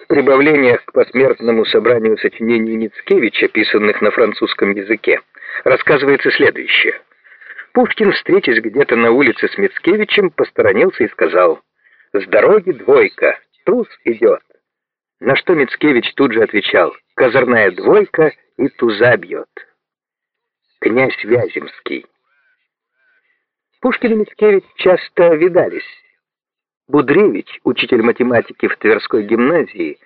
В прибавлениях к посмертному собранию сочинений Мицкевича, писанных на французском языке, рассказывается следующее. Пушкин, встретясь где-то на улице с Мицкевичем, посторонился и сказал «С дороги двойка, туз идет». На что Мицкевич тут же отвечал «Козырная двойка и туза бьет». Князь Вяземский. Пушкин и Мицкевич часто видались. Будревич, учитель математики в Тверской гимназии,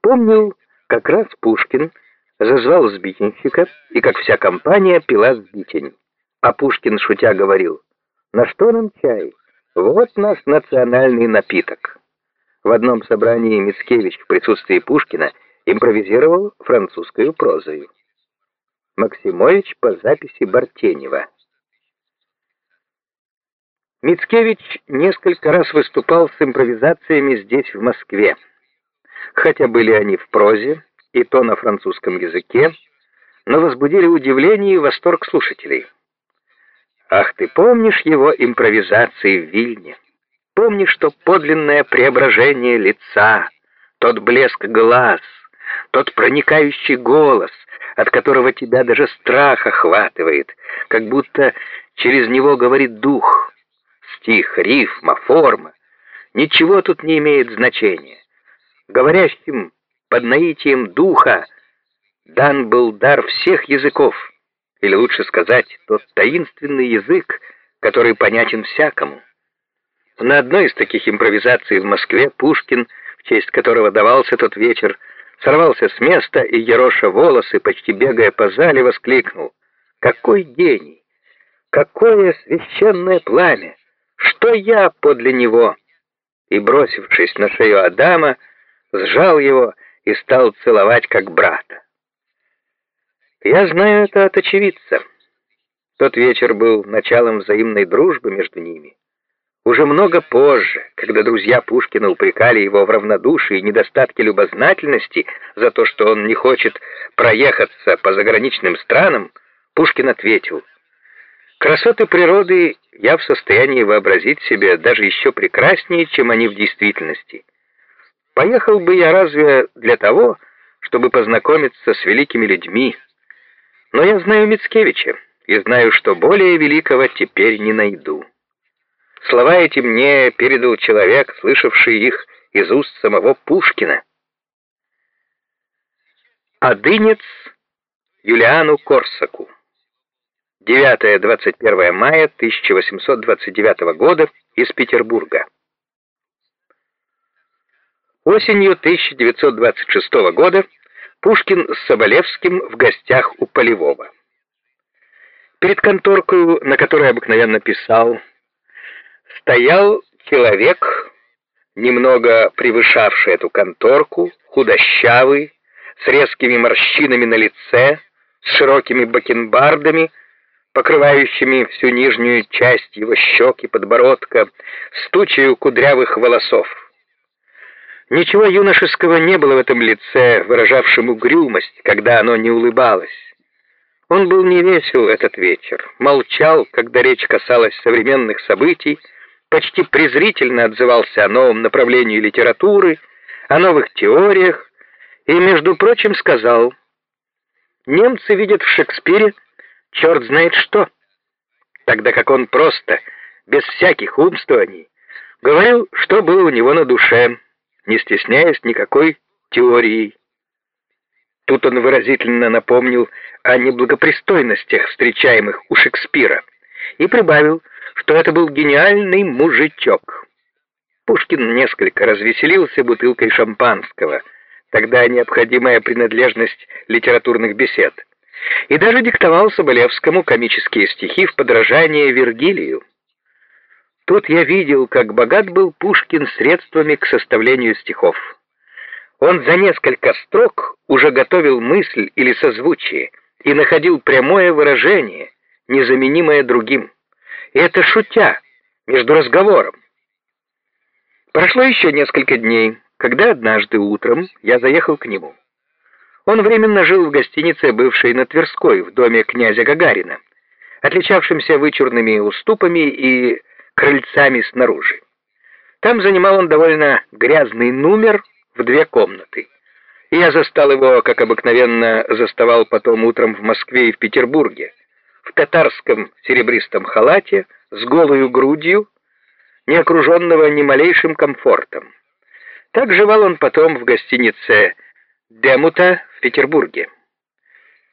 помнил, как раз Пушкин зазвал сбитенщика, и как вся компания пила сбитень. А Пушкин, шутя, говорил, «На что нам чай? Вот наш национальный напиток». В одном собрании Мицкевич в присутствии Пушкина импровизировал французскую прозою. Максимович по записи Бартенева. Мицкевич несколько раз выступал с импровизациями здесь, в Москве. Хотя были они в прозе, и то на французском языке, но возбудили удивление и восторг слушателей. Ах, ты помнишь его импровизации в Вильне? Помнишь то подлинное преображение лица, тот блеск глаз, тот проникающий голос, от которого тебя даже страх охватывает, как будто через него говорит дух. Стих, рифма, форма. Ничего тут не имеет значения. Говорящим под наитием духа дан был дар всех языков — или лучше сказать, тот таинственный язык, который понятен всякому. На одной из таких импровизаций в Москве Пушкин, в честь которого давался тот вечер, сорвался с места и, ероша волосы, почти бегая по зале, воскликнул «Какой гений! Какое священное пламя! Что я подле него!» И, бросившись на шею Адама, сжал его и стал целовать как брата. Я знаю это от очевидца. Тот вечер был началом взаимной дружбы между ними. Уже много позже, когда друзья Пушкина упрекали его в равнодушии и недостатке любознательности за то, что он не хочет проехаться по заграничным странам, Пушкин ответил, «Красоты природы я в состоянии вообразить себе даже еще прекраснее, чем они в действительности. Поехал бы я разве для того, чтобы познакомиться с великими людьми, но я знаю Мицкевича и знаю, что более великого теперь не найду. Слова эти мне передал человек, слышавший их из уст самого Пушкина. Адынец Юлиану Корсаку. 9-21 мая 1829 года из Петербурга. Осенью 1926 года Пушкин с Соболевским в гостях у Полевого. Перед конторкой, на которой обыкновенно писал, стоял человек, немного превышавший эту конторку, худощавый, с резкими морщинами на лице, с широкими бакенбардами, покрывающими всю нижнюю часть его щеки, подбородка, с кудрявых волосов. Ничего юношеского не было в этом лице, выражавшем угрюмость, когда оно не улыбалось. Он был невесел этот вечер, молчал, когда речь касалась современных событий, почти презрительно отзывался о новом направлении литературы, о новых теориях и, между прочим, сказал, «Немцы видят в Шекспире черт знает что», тогда как он просто, без всяких умствований, говорил, что было у него на душе, не стесняясь никакой теорией. Тут он выразительно напомнил о неблагопристойностях, встречаемых у Шекспира, и прибавил, что это был гениальный мужичок. Пушкин несколько развеселился бутылкой шампанского, тогда необходимая принадлежность литературных бесед, и даже диктовал Соболевскому комические стихи в подражание Вергилию. Тут я видел, как богат был Пушкин средствами к составлению стихов. Он за несколько строк уже готовил мысль или созвучие и находил прямое выражение, незаменимое другим. И это шутя, между разговором. Прошло еще несколько дней, когда однажды утром я заехал к нему. Он временно жил в гостинице, бывшей на Тверской, в доме князя Гагарина, отличавшимся вычурными уступами и крыльцами снаружи. Там занимал он довольно грязный номер в две комнаты. Я застал его, как обыкновенно заставал потом утром в Москве и в Петербурге, в татарском серебристом халате, с голою грудью, не окруженного ни малейшим комфортом. Так жевал он потом в гостинице «Демута» в Петербурге.